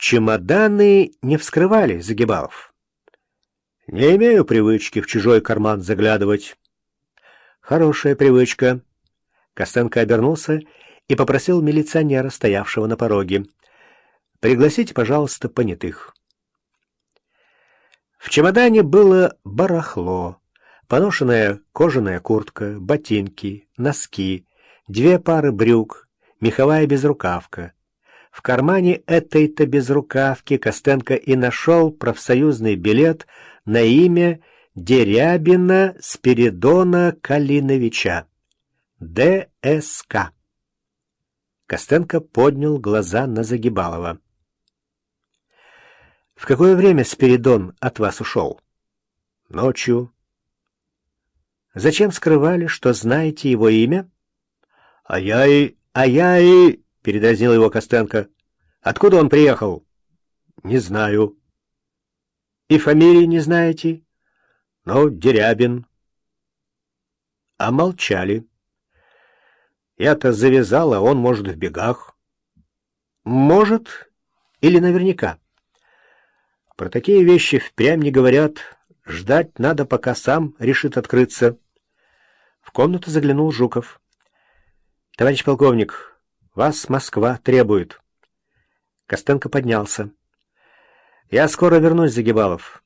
Чемоданы не вскрывали Загибалов. Не имею привычки в чужой карман заглядывать. Хорошая привычка. Костенко обернулся и попросил милиционера, стоявшего на пороге. «Пригласите, пожалуйста, понятых». В чемодане было барахло, поношенная кожаная куртка, ботинки, носки, две пары брюк, меховая безрукавка. В кармане этой-то безрукавки Костенко и нашел профсоюзный билет на имя Дерябина Спиридона Калиновича. ДСК. Костенко поднял глаза на Загибалова. «В какое время Спиридон от вас ушел?» «Ночью». «Зачем скрывали, что знаете его имя?» «А я и... а я и...» — передразнил его Костенко. «Откуда он приехал?» «Не знаю». «И фамилии не знаете?» «Ну, Дерябин». А молчали. Я-то завязал, а он, может, в бегах. Может или наверняка. Про такие вещи впрямь не говорят. Ждать надо, пока сам решит открыться. В комнату заглянул Жуков. — Товарищ полковник, вас Москва требует. Костенко поднялся. — Я скоро вернусь, Загибалов.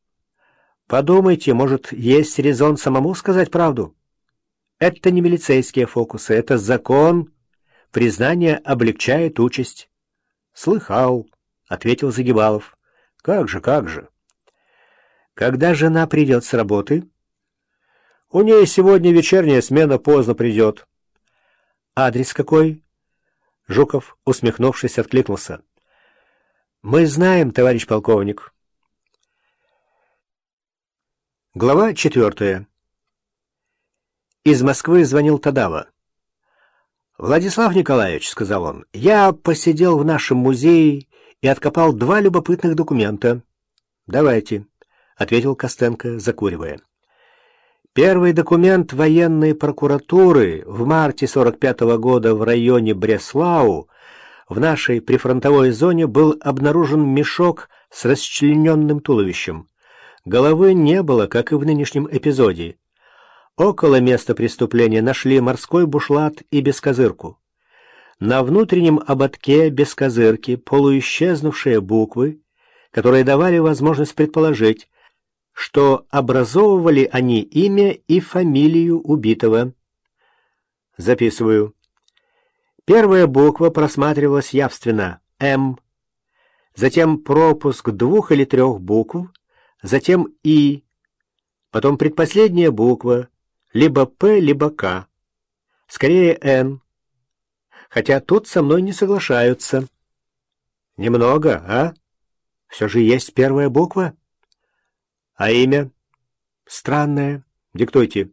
Подумайте, может, есть резон самому сказать правду? — это не милицейские фокусы, это закон. Признание облегчает участь. Слыхал, ответил Загибалов. Как же, как же. Когда жена придет с работы? У нее сегодня вечерняя смена поздно придет. Адрес какой? Жуков, усмехнувшись, откликнулся. Мы знаем, товарищ полковник. Глава четвертая. Из Москвы звонил Тадава. «Владислав Николаевич», — сказал он, — «я посидел в нашем музее и откопал два любопытных документа». «Давайте», — ответил Костенко, закуривая. Первый документ военной прокуратуры в марте 45 -го года в районе Бреслау в нашей прифронтовой зоне был обнаружен мешок с расчлененным туловищем. Головы не было, как и в нынешнем эпизоде. Около места преступления нашли морской бушлат и бескозырку. На внутреннем ободке бескозырки полуисчезнувшие буквы, которые давали возможность предположить, что образовывали они имя и фамилию убитого. Записываю. Первая буква просматривалась явственно — «М», затем пропуск двух или трех букв, затем «И», потом предпоследняя буква — либо П, либо К. Скорее Н. Хотя тут со мной не соглашаются. Немного, а? Все же есть первая буква. А имя? Странное. Диктуйте.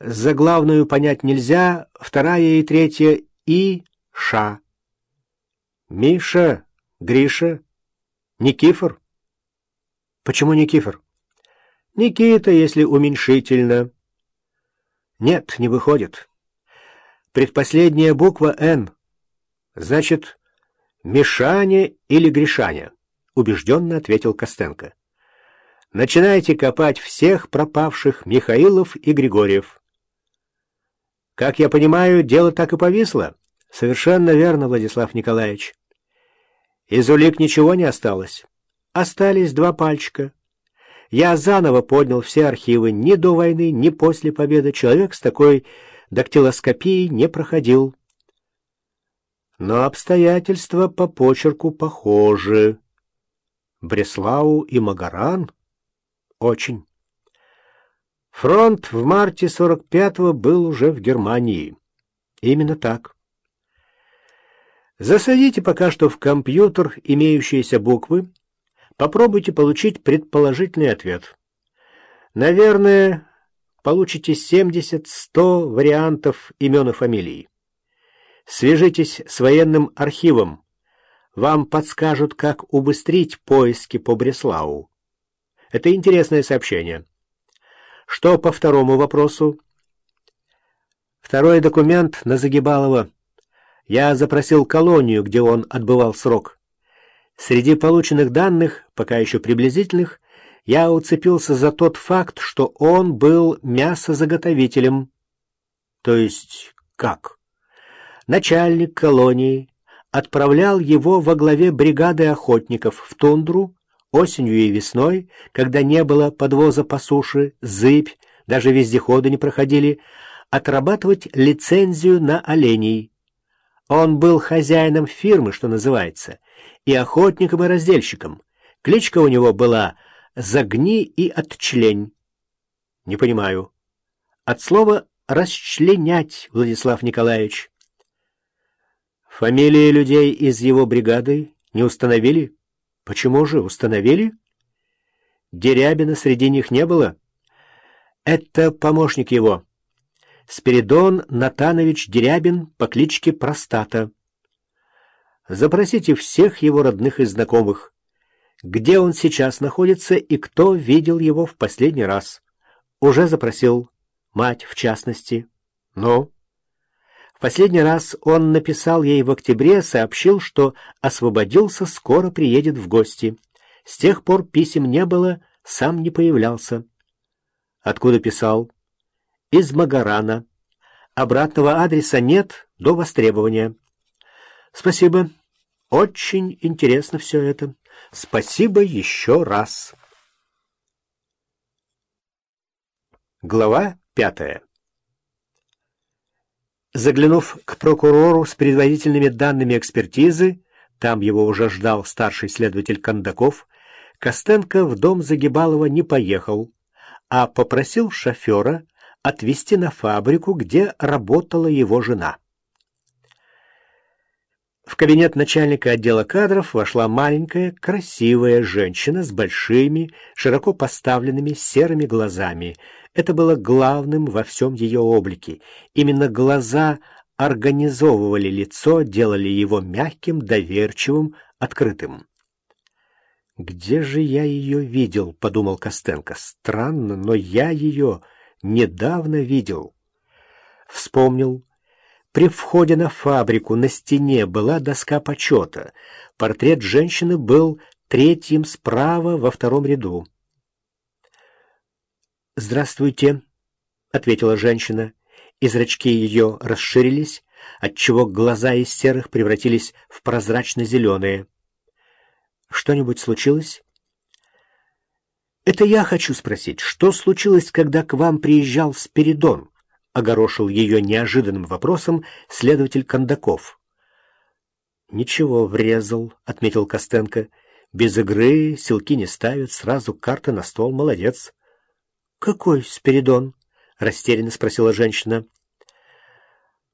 Заглавную понять нельзя, вторая и третья И, Ша. Миша, Гриша, Никифор. Почему Никифор? Никита, если уменьшительно. Нет, не выходит. Предпоследняя буква «Н». Значит, Мишаня или Гришаня, убежденно ответил Костенко. Начинайте копать всех пропавших Михаилов и Григорьев. Как я понимаю, дело так и повисло. Совершенно верно, Владислав Николаевич. Из улик ничего не осталось. Остались два пальчика — я заново поднял все архивы. Ни до войны, ни после победы человек с такой дактилоскопией не проходил. Но обстоятельства по почерку похожи. Бреслау и Магаран? Очень. Фронт в марте 45-го был уже в Германии. Именно так. Засадите пока что в компьютер имеющиеся буквы, Попробуйте получить предположительный ответ. Наверное, получите 70-100 вариантов имен и фамилий. Свяжитесь с военным архивом. Вам подскажут, как убыстрить поиски по Бреслау. Это интересное сообщение. Что по второму вопросу? Второй документ на Загибалова. Я запросил колонию, где он отбывал срок. Среди полученных данных, пока еще приблизительных, я уцепился за тот факт, что он был мясозаготовителем. То есть как? Начальник колонии отправлял его во главе бригады охотников в тундру осенью и весной, когда не было подвоза по суше, зыбь, даже вездеходы не проходили, отрабатывать лицензию на оленей. Он был хозяином фирмы, что называется, и охотником, и раздельщиком. Кличка у него была «Загни и отчлень». Не понимаю. От слова «расчленять», Владислав Николаевич. Фамилии людей из его бригады не установили? Почему же установили? Дерябина среди них не было. Это помощник его. Спиридон Натанович Дерябин по кличке Простата. Запросите всех его родных и знакомых. Где он сейчас находится и кто видел его в последний раз? Уже запросил. Мать, в частности. Ну? Последний раз он написал ей в октябре, сообщил, что освободился, скоро приедет в гости. С тех пор писем не было, сам не появлялся. Откуда писал? Из Магарана. Обратного адреса нет до востребования. Спасибо. Очень интересно все это. Спасибо еще раз. Глава пятая. Заглянув к прокурору с предварительными данными экспертизы, там его уже ждал старший следователь Кондаков, Костенко в дом Загибалова не поехал, а попросил шофера отвезти на фабрику, где работала его жена. В кабинет начальника отдела кадров вошла маленькая, красивая женщина с большими, широко поставленными серыми глазами. Это было главным во всем ее облике. Именно глаза организовывали лицо, делали его мягким, доверчивым, открытым. «Где же я ее видел?» — подумал Костенко. «Странно, но я ее недавно видел». Вспомнил, при входе на фабрику на стене была доска почета. Портрет женщины был третьим справа во втором ряду. «Здравствуйте», — ответила женщина, и зрачки ее расширились, отчего глаза из серых превратились в прозрачно-зеленые. «Что-нибудь случилось?» «Это я хочу спросить, что случилось, когда к вам приезжал Спиридон?» Огорошил ее неожиданным вопросом следователь Кондаков. «Ничего, врезал», — отметил Костенко. «Без игры силки не ставят, сразу карты на стол, молодец». «Какой Спиридон?» — растерянно спросила женщина.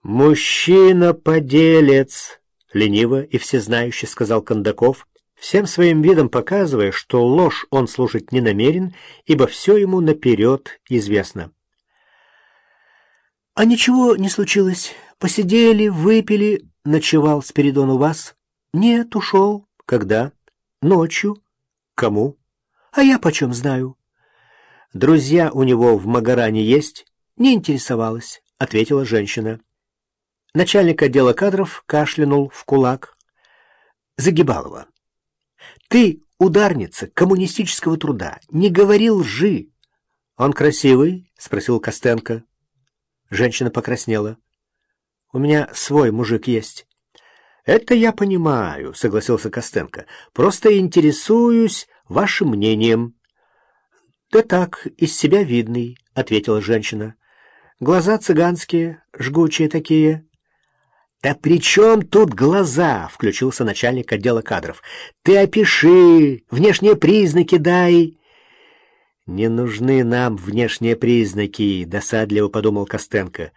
«Мужчина-поделец», — лениво и всезнающий сказал Кондаков, всем своим видом показывая, что ложь он слушать не намерен, ибо все ему наперед известно. «А ничего не случилось. Посидели, выпили. Ночевал Спиридон у вас?» «Нет, ушел. Когда?» «Ночью». «Кому?» «А я почем знаю?» «Друзья у него в Магаране есть?» «Не интересовалась», — ответила женщина. Начальник отдела кадров кашлянул в кулак. «Загибалова, ты ударница коммунистического труда, не говорил лжи». «Он красивый?» — спросил Костенко. Женщина покраснела. «У меня свой мужик есть». «Это я понимаю», — согласился Костенко. «Просто интересуюсь вашим мнением». «Да так, из себя видный», — ответила женщина. «Глаза цыганские, жгучие такие». «Да при чем тут глаза?» — включился начальник отдела кадров. «Ты опиши, внешние признаки дай». «Не нужны нам внешние признаки», — досадливо подумал Костенко.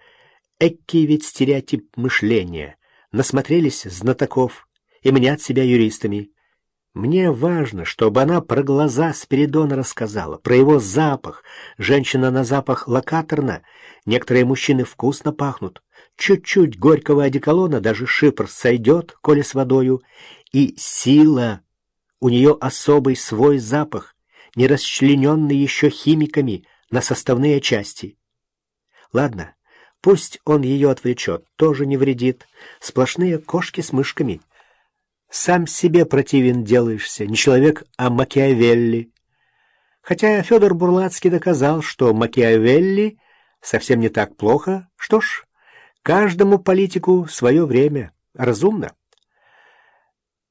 «Экий ведь стереотип мышления. Насмотрелись знатоков и мнят себя юристами. Мне важно, чтобы она про глаза Спиридона рассказала, про его запах. Женщина на запах локаторна, некоторые мужчины вкусно пахнут. Чуть-чуть горького одеколона, даже шипр сойдет, коли с водою. И сила. У нее особый свой запах не расчлененный еще химиками на составные части. Ладно, пусть он ее отвлечет, тоже не вредит. Сплошные кошки с мышками. Сам себе противен делаешься, не человек, а Макиавелли. Хотя Федор Бурлацкий доказал, что Макиавелли совсем не так плохо, что ж, каждому политику свое время. Разумно.